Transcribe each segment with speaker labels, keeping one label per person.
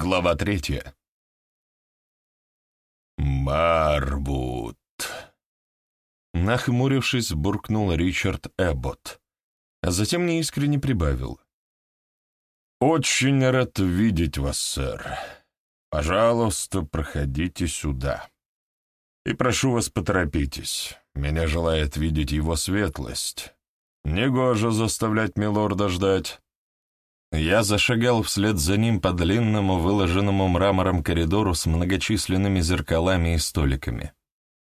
Speaker 1: Глава третья. «Марбут!» Нахмурившись, буркнул Ричард Эббот, а затем неискренне прибавил. «Очень рад видеть вас, сэр. Пожалуйста, проходите сюда. И прошу вас, поторопитесь. Меня желает видеть его светлость. Негоже заставлять милорда ждать». Я зашагал вслед за ним по длинному, выложенному мрамором коридору с многочисленными зеркалами и столиками.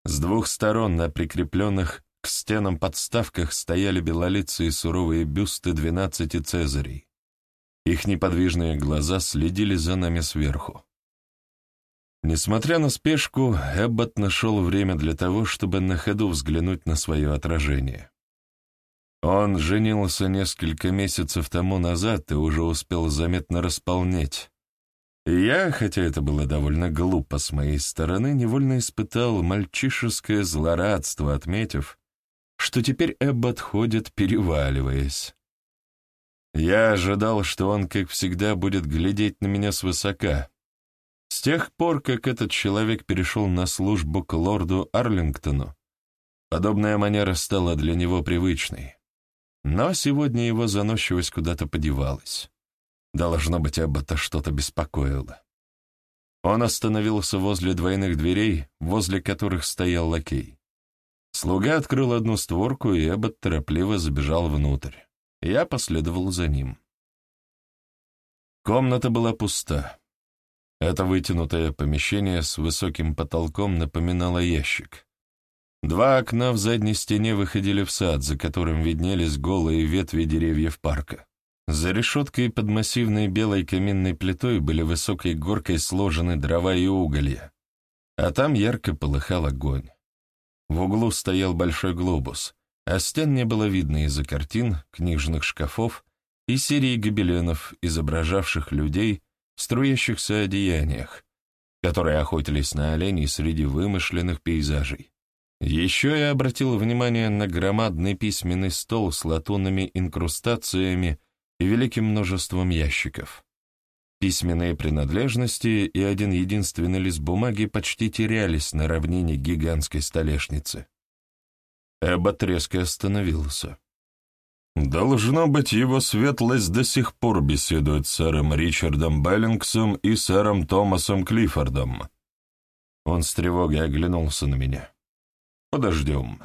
Speaker 1: С двух сторон на прикрепленных к стенам подставках стояли белолицые суровые бюсты двенадцати цезарей. Их неподвижные глаза следили за нами сверху. Несмотря на спешку, Эббот нашел время для того, чтобы на ходу взглянуть на свое отражение. Он женился несколько месяцев тому назад и уже успел заметно располнеть. я, хотя это было довольно глупо с моей стороны, невольно испытал мальчишеское злорадство, отметив, что теперь Эббот ходит, переваливаясь. Я ожидал, что он, как всегда, будет глядеть на меня свысока. С тех пор, как этот человек перешел на службу к лорду Арлингтону, подобная манера стала для него привычной. Но сегодня его заносчивость куда-то подевалась. Должно быть, Эббота что-то беспокоило. Он остановился возле двойных дверей, возле которых стоял лакей. Слуга открыл одну створку, и Эббот торопливо забежал внутрь. Я последовал за ним. Комната была пуста. Это вытянутое помещение с высоким потолком напоминало ящик. Два окна в задней стене выходили в сад, за которым виднелись голые ветви деревьев парка. За решеткой под массивной белой каминной плитой были высокой горкой сложены дрова и уголья, а там ярко полыхал огонь. В углу стоял большой глобус, а стен не было видно из-за картин, книжных шкафов и серии гобеленов, изображавших людей в струящихся одеяниях, которые охотились на оленей среди вымышленных пейзажей. Еще я обратил внимание на громадный письменный стол с латунными инкрустациями и великим множеством ящиков. Письменные принадлежности и один единственный лист бумаги почти терялись на равнине гигантской столешницы. Эббот резко остановился. «Должно быть, его светлость до сих пор беседует с сэром Ричардом Беллингсом и сэром Томасом Клиффордом». Он с тревогой оглянулся на меня. Подождем.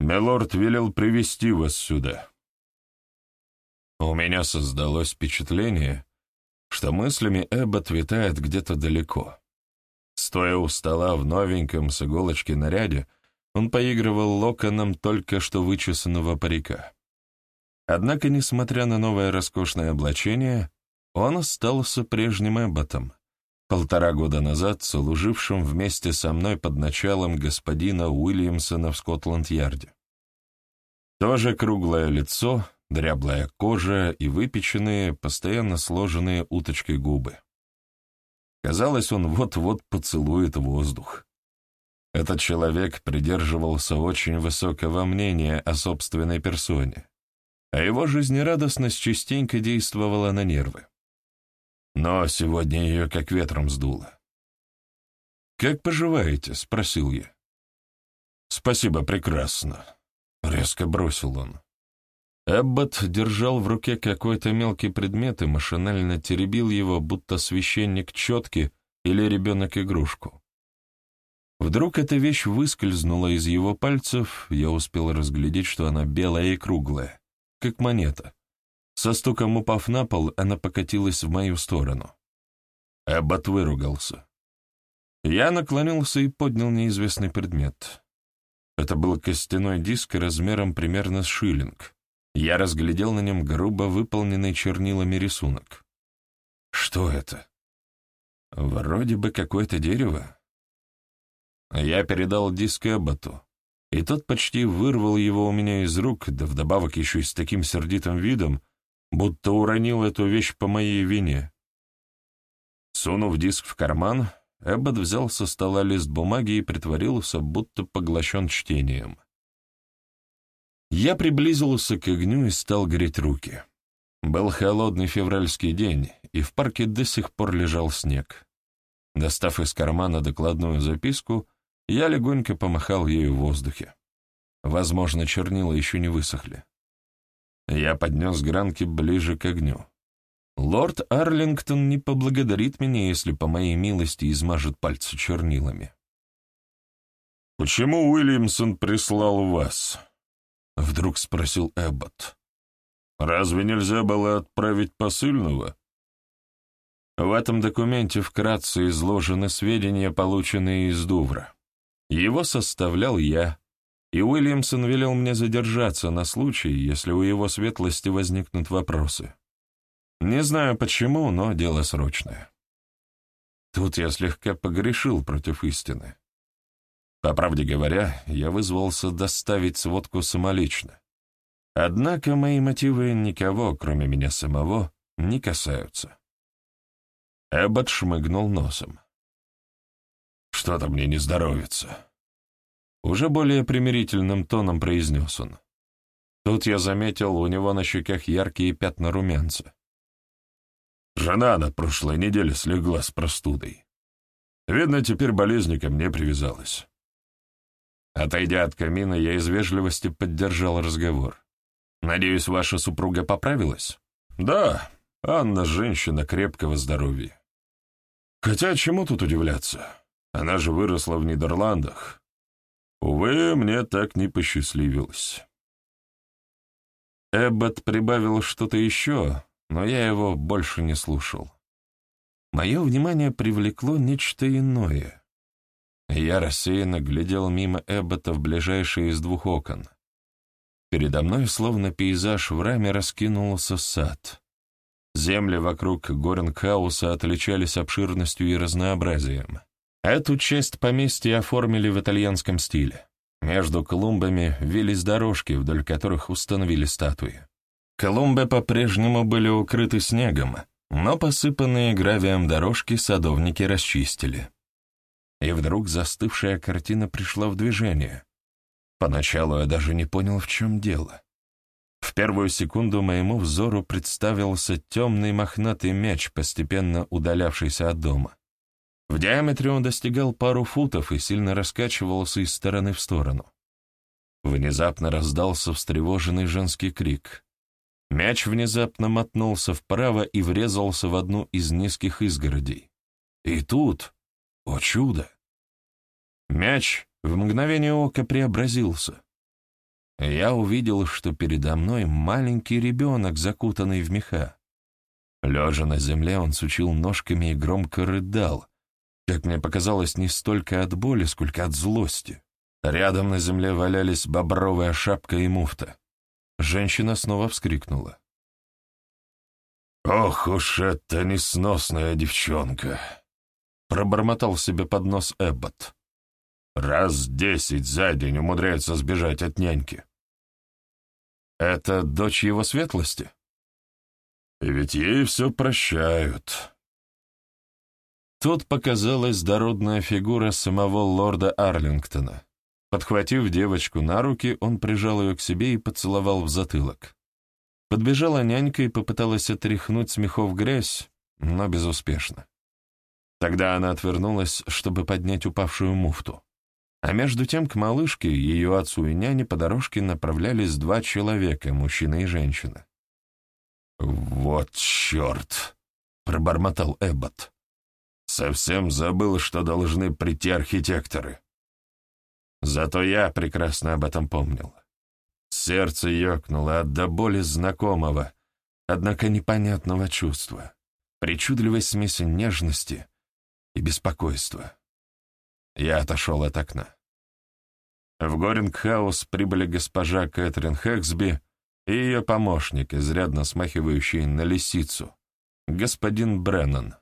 Speaker 1: Милорд велел привести вас сюда. У меня создалось впечатление, что мыслями Эббот витает где-то далеко. Стоя у стола в новеньком с иголочки наряде, он поигрывал локоном только что вычесанного парика. Однако, несмотря на новое роскошное облачение, он остался прежним Эбботом, полтора года назад служившим вместе со мной под началом господина Уильямсона в Скотланд-Ярде. Тоже круглое лицо, дряблая кожа и выпеченные, постоянно сложенные уточкой губы. Казалось, он вот-вот поцелует воздух. Этот человек придерживался очень высокого мнения о собственной персоне, а его жизнерадостность частенько действовала на нервы но сегодня ее как ветром сдуло. «Как поживаете?» — спросил я. «Спасибо, прекрасно», — резко бросил он. Эббот держал в руке какой-то мелкий предмет и машинально теребил его, будто священник четки или ребенок игрушку. Вдруг эта вещь выскользнула из его пальцев, я успел разглядеть, что она белая и круглая, как монета. Со стуком упав на пол, она покатилась в мою сторону. Эббот выругался. Я наклонился и поднял неизвестный предмет. Это был костяной диск размером примерно с шиллинг. Я разглядел на нем грубо выполненный чернилами рисунок. Что это? Вроде бы какое-то дерево. Я передал диск Эбботу, и тот почти вырвал его у меня из рук, да вдобавок еще и с таким сердитым видом, будто уронил эту вещь по моей вине. Сунув диск в карман, Эббот взял со стола лист бумаги и притворился, будто поглощен чтением. Я приблизился к огню и стал греть руки. Был холодный февральский день, и в парке до сих пор лежал снег. Достав из кармана докладную записку, я легонько помахал ею в воздухе. Возможно, чернила еще не высохли. Я поднес гранки ближе к огню. Лорд Арлингтон не поблагодарит меня, если по моей милости измажет пальцы чернилами.
Speaker 2: «Почему Уильямсон прислал вас?»
Speaker 1: — вдруг спросил Эббот.
Speaker 2: «Разве нельзя было отправить посыльного?»
Speaker 1: В этом документе вкратце изложены сведения, полученные из Дувра. Его составлял я, и Уильямсон велел мне задержаться на случай, если у его светлости возникнут вопросы. Не знаю почему, но дело срочное. Тут я слегка погрешил против истины. По правде говоря, я вызвался доставить сводку самолично. Однако мои мотивы никого, кроме меня самого, не касаются. Эббот шмыгнул носом.
Speaker 2: «Что-то мне не здоровится»,
Speaker 1: уже более примирительным тоном произнес он. Тут я заметил у него на щеках яркие пятна румянца.
Speaker 2: Жена на прошлой неделе слегла с простудой. Видно, теперь болезнь ко мне привязалась.
Speaker 1: Отойдя от камина, я из вежливости поддержал разговор. «Надеюсь, ваша супруга поправилась?»
Speaker 2: «Да, Анна — женщина крепкого здоровья. Хотя чему тут удивляться? Она же выросла в Нидерландах, Увы, мне так не посчастливилось.
Speaker 1: Эббот прибавил что-то еще, но я его больше не слушал. Мое внимание привлекло нечто иное. Я рассеянно глядел мимо Эббота в ближайшее из двух окон. Передо мной, словно пейзаж в раме, раскинулся сад. Земли вокруг Горенхауса отличались обширностью и разнообразием. Эту часть поместья оформили в итальянском стиле. Между клумбами вились дорожки, вдоль которых установили статуи. Клумбы по-прежнему были укрыты снегом, но посыпанные гравием дорожки садовники расчистили. И вдруг застывшая картина пришла в движение. Поначалу я даже не понял, в чем дело. В первую секунду моему взору представился темный мохнатый мяч, постепенно удалявшийся от дома. В диаметре он достигал пару футов и сильно раскачивался из стороны в сторону. Внезапно раздался встревоженный женский крик. Мяч внезапно мотнулся вправо и врезался в одну из низких изгородей. И тут, о чудо! Мяч в мгновение ока преобразился. Я увидел, что передо мной маленький ребенок, закутанный в меха. Лежа на земле, он сучил ножками и громко рыдал, как мне показалось, не столько от боли, сколько от злости. Рядом на земле валялись бобровая шапка и муфта. Женщина снова вскрикнула.
Speaker 2: «Ох уж эта несносная девчонка!» — пробормотал себе под нос Эббот. «Раз десять за день умудряется сбежать от няньки».
Speaker 1: «Это дочь его светлости?»
Speaker 2: «И ведь ей все прощают»,
Speaker 1: Тут показалась дородная фигура самого лорда Арлингтона. Подхватив девочку на руки, он прижал ее к себе и поцеловал в затылок. Подбежала нянька и попыталась отряхнуть с мехов грязь, но безуспешно. Тогда она отвернулась, чтобы поднять упавшую муфту. А между тем к малышке, ее отцу и няне по дорожке направлялись два человека, мужчина и женщина.
Speaker 2: «Вот черт!» — пробормотал Эббот. Совсем забыл, что должны прийти архитекторы.
Speaker 1: Зато я прекрасно об этом помнил. Сердце ёкнуло от до боли знакомого, однако непонятного чувства, причудливой смеси нежности и беспокойства. Я отошел от окна. В Горингхаус прибыли госпожа Кэтрин Хэксби и ее помощник, изрядно смахивающий на лисицу, господин Бреннан.